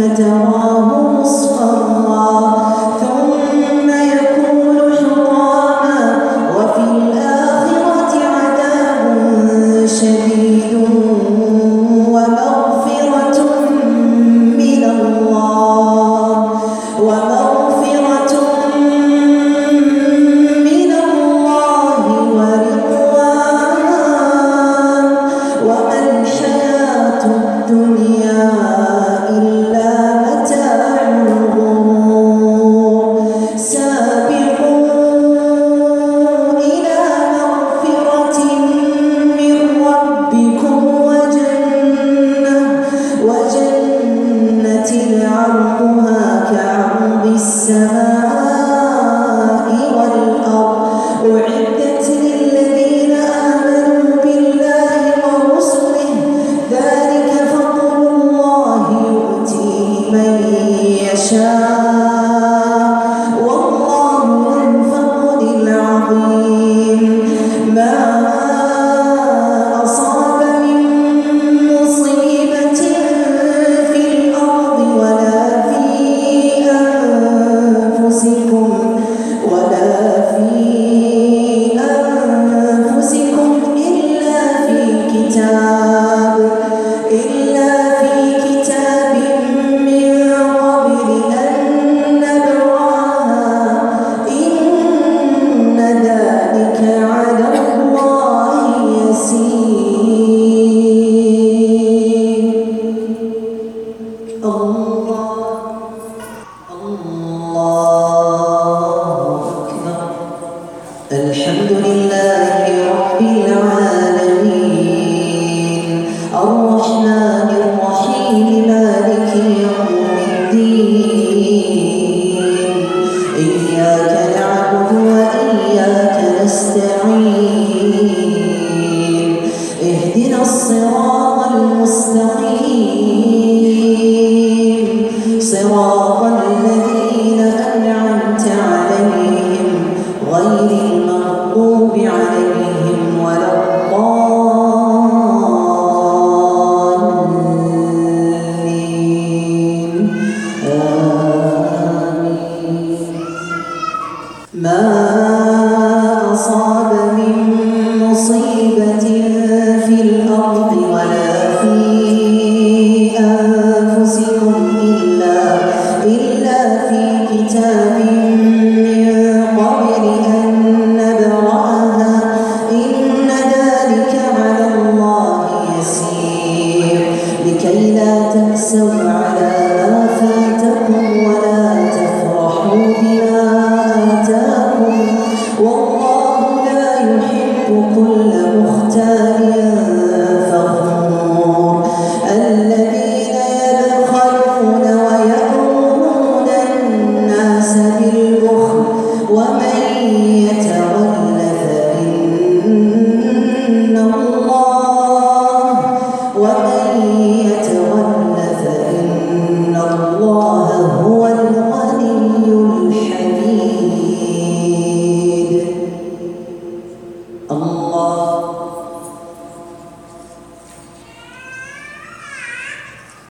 فتراه مصفرا ثم يكون حطاما وفي الآخرة عذاب شديد ومغفرة من الله ومغفرة من الله ورضوان وما الحياة الدنيا. الله